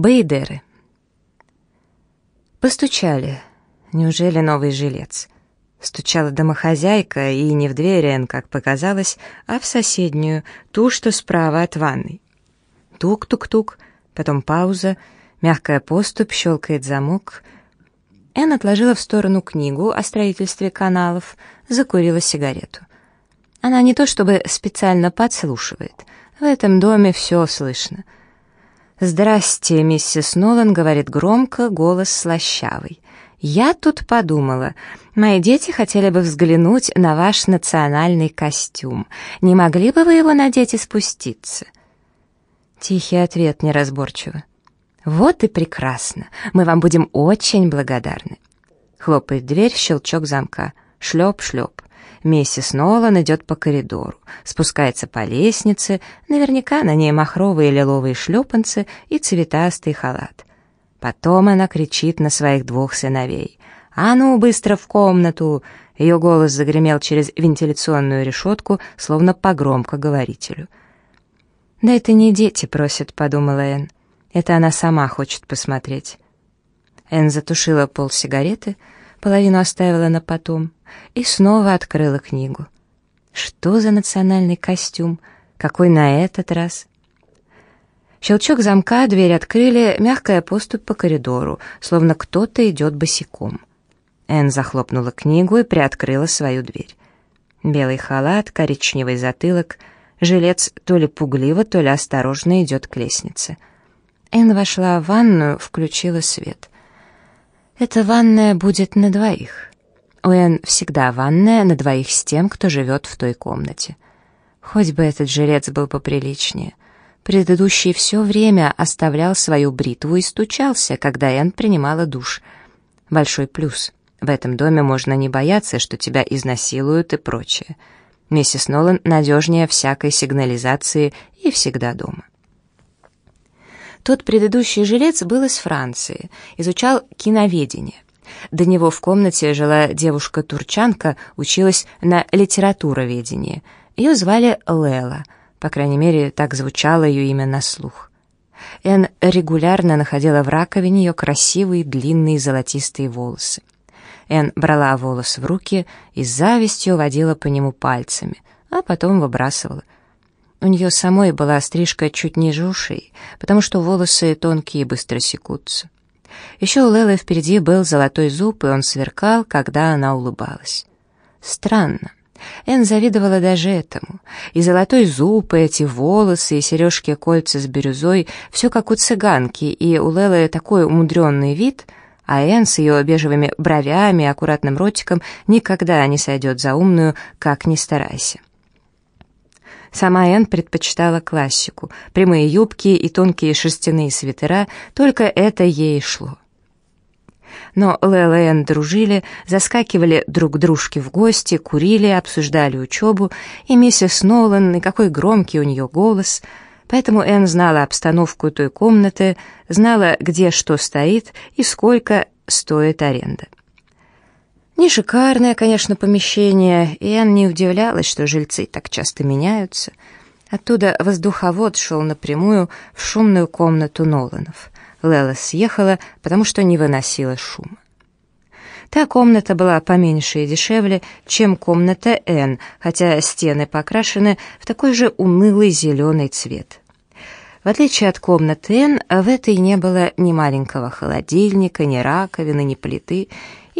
Бейдеры. Постучали. Неужели новый жилец? Стучала домохозяйка, и не в дверь Энн, как показалось, а в соседнюю, ту, что справа от ванной. Тук-тук-тук, потом пауза, мягкая поступь, щелкает замок. Энн отложила в сторону книгу о строительстве каналов, закурила сигарету. Она не то чтобы специально подслушивает, в этом доме все слышно — «Здрасте, миссис Нолан», — говорит громко, голос слащавый. «Я тут подумала. Мои дети хотели бы взглянуть на ваш национальный костюм. Не могли бы вы его надеть и спуститься?» Тихий ответ неразборчиво. «Вот и прекрасно. Мы вам будем очень благодарны». Хлопает дверь, щелчок замка. Шлеп-шлеп. Миссис Нолан идет по коридору, спускается по лестнице, наверняка на ней махровые лиловые шлепанцы и цветастый халат. Потом она кричит на своих двух сыновей. «А ну, быстро в комнату!» Ее голос загремел через вентиляционную решетку, словно по громкоговорителю. «Да это не дети просят», — подумала Энн. «Это она сама хочет посмотреть». Энн затушила пол сигареты, половину оставила на потом и снова открыла книгу. Что за национальный костюм? Какой на этот раз? Щелчок замка, дверь открыли, мягкая поступь по коридору, словно кто-то идет босиком. Энн захлопнула книгу и приоткрыла свою дверь. Белый халат, коричневый затылок, жилец то ли пугливо, то ли осторожно идет к лестнице. Энн вошла в ванную, включила свет. Эта ванная будет на двоих. У Энн всегда ванная на двоих с тем, кто живет в той комнате. Хоть бы этот жилец был поприличнее. Предыдущий все время оставлял свою бритву и стучался, когда Энн принимала душ. Большой плюс. В этом доме можно не бояться, что тебя изнасилуют и прочее. Миссис Нолан надежнее всякой сигнализации и всегда дома. Тот предыдущий жилец был из Франции, изучал киноведение. До него в комнате жила девушка-турчанка, училась на литературоведении. Ее звали Лела, по крайней мере, так звучало ее имя на слух. Эн регулярно находила в раковине ее красивые длинные золотистые волосы. Эн брала волос в руки и с завистью водила по нему пальцами, а потом выбрасывала. У нее самой была стрижка чуть ниже ушей, потому что волосы тонкие и быстро секутся. Еще у Лелы впереди был золотой зуб, и он сверкал, когда она улыбалась. Странно. Эн завидовала даже этому. И золотой зуб, и эти волосы, и сережки-кольца с бирюзой, все как у цыганки, и у Лелы такой умудренный вид, а Эн с ее бежевыми бровями и аккуратным ротиком никогда не сойдет за умную, как ни старайся. Сама Энн предпочитала классику, прямые юбки и тонкие шерстяные свитера, только это ей шло. Но Лэл и Энн дружили, заскакивали друг к дружке в гости, курили, обсуждали учебу, и миссис Нолан, и какой громкий у нее голос. Поэтому Энн знала обстановку той комнаты, знала, где что стоит и сколько стоит аренда. Не шикарное, конечно, помещение, и Энн не удивлялась, что жильцы так часто меняются. Оттуда воздуховод шел напрямую в шумную комнату Ноланов. Лела съехала, потому что не выносила шума. Та комната была поменьше и дешевле, чем комната Н, хотя стены покрашены в такой же унылый зеленый цвет. В отличие от комнаты Н, в этой не было ни маленького холодильника, ни раковины, ни плиты,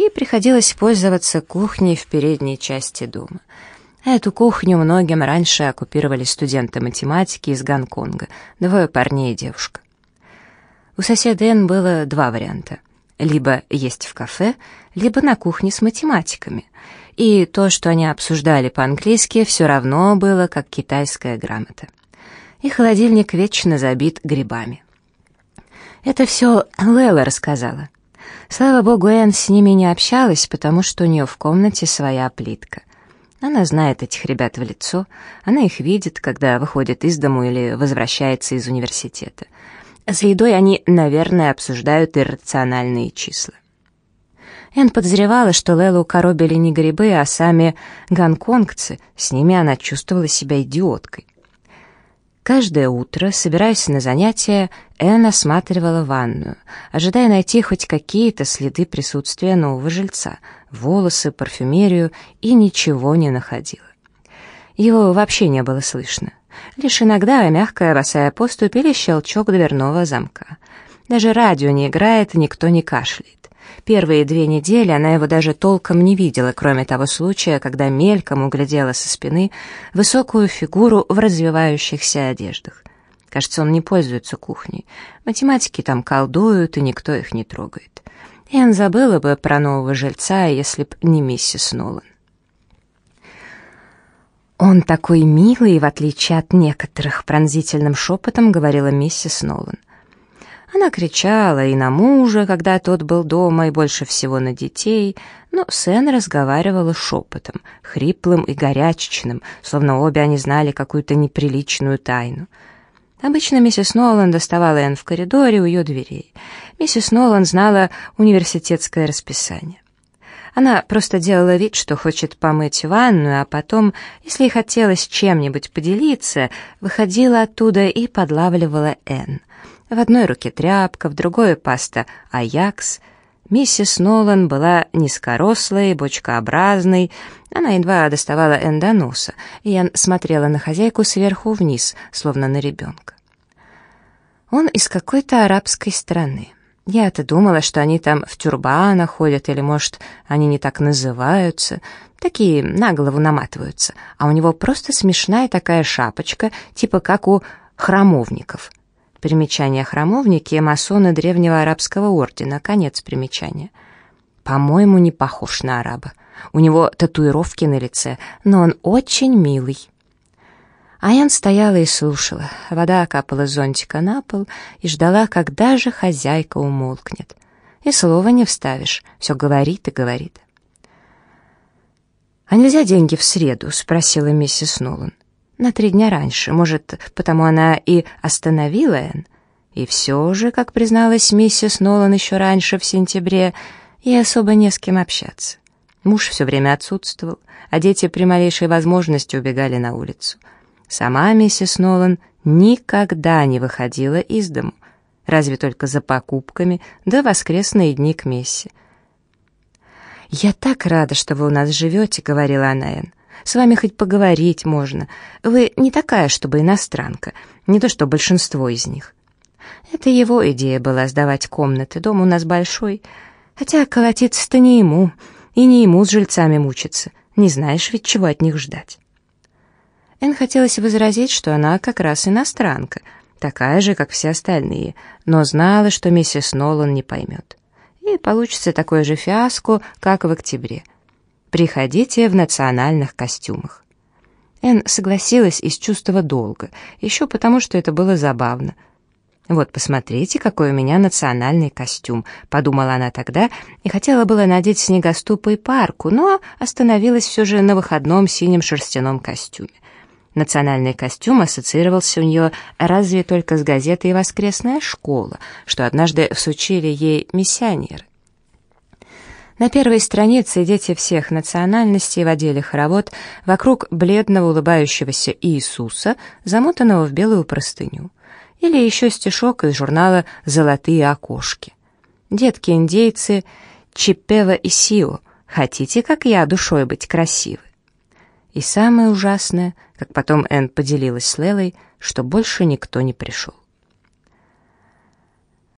и приходилось пользоваться кухней в передней части дома. Эту кухню многим раньше оккупировали студенты математики из Гонконга, двое парней и девушка. У соседа Эн было два варианта. Либо есть в кафе, либо на кухне с математиками. И то, что они обсуждали по-английски, все равно было как китайская грамота. И холодильник вечно забит грибами. Это все Лела рассказала. Слава богу, Энн с ними не общалась, потому что у нее в комнате своя плитка. Она знает этих ребят в лицо, она их видит, когда выходит из дому или возвращается из университета. За едой они, наверное, обсуждают иррациональные числа. Энн подозревала, что Лелу коробили не грибы, а сами гонконгцы, с ними она чувствовала себя идиоткой. Каждое утро, собираясь на занятия, Энн осматривала ванную, ожидая найти хоть какие-то следы присутствия нового жильца, волосы, парфюмерию, и ничего не находила. Его вообще не было слышно. Лишь иногда мягкая босая поступь или щелчок дверного замка. Даже радио не играет, никто не кашляет. Первые две недели она его даже толком не видела, кроме того случая, когда мельком углядела со спины высокую фигуру в развивающихся одеждах. Кажется, он не пользуется кухней. Математики там колдуют, и никто их не трогает. Энн забыла бы про нового жильца, если б не миссис Нолан. «Он такой милый, в отличие от некоторых», — пронзительным шепотом говорила миссис Нолан. Она кричала и на мужа, когда тот был дома, и больше всего на детей, но Сэн разговаривала шепотом, хриплым и горячечным, словно обе они знали какую-то неприличную тайну. Обычно миссис Нолан доставала Энн в коридоре у ее дверей. Миссис Нолан знала университетское расписание. Она просто делала вид, что хочет помыть ванную, а потом, если ей хотелось чем-нибудь поделиться, выходила оттуда и подлавливала Энн. В одной руке тряпка, в другой паста «Аякс». Миссис Нолан была низкорослой, бочкообразной, она едва доставала Энн до носа, и Энн смотрела на хозяйку сверху вниз, словно на ребенка. Он из какой-то арабской страны. Я-то думала, что они там в тюрбанах ходят, или, может, они не так называются, такие на голову наматываются, а у него просто смешная такая шапочка, типа как у храмовников — Примечание храмовники — масоны древнего арабского ордена. Конец примечания. По-моему, не похож на араба. У него татуировки на лице, но он очень милый. Аян стояла и слушала. Вода капала зонтика на пол и ждала, когда же хозяйка умолкнет. И слова не вставишь, все говорит и говорит. «А нельзя деньги в среду?» — спросила миссис Нолан на три дня раньше. Может, потому она и остановила Энн? И все же, как призналась миссис Нолан еще раньше, в сентябре, ей особо не с кем общаться. Муж все время отсутствовал, а дети при малейшей возможности убегали на улицу. Сама миссис Нолан никогда не выходила из дому, разве только за покупками, да воскресные дни к мессе. «Я так рада, что вы у нас живете», — говорила она Энн. С вами хоть поговорить можно. Вы не такая, чтобы иностранка, не то что большинство из них. Это его идея была сдавать комнаты, дом у нас большой. Хотя колотиться-то не ему, и не ему с жильцами мучиться. Не знаешь ведь, чего от них ждать. Эн хотелось возразить, что она как раз иностранка, такая же, как все остальные, но знала, что миссис Нолан не поймет. И получится такое же фиаско, как в октябре. Приходите в национальных костюмах». Эн согласилась из чувства долга, еще потому, что это было забавно. «Вот, посмотрите, какой у меня национальный костюм», — подумала она тогда и хотела было надеть снегоступы и парку, но остановилась все же на выходном синем шерстяном костюме. Национальный костюм ассоциировался у нее разве только с газетой «Воскресная школа», что однажды всучили ей миссионеры. На первой странице дети всех национальностей водили хоровод вокруг бледного улыбающегося Иисуса, замотанного в белую простыню. Или еще стишок из журнала «Золотые окошки». «Детки-индейцы, Чипева и Сио, хотите, как я, душой быть красивы?» И самое ужасное, как потом Энн поделилась с Лелой, что больше никто не пришел.